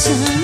sun.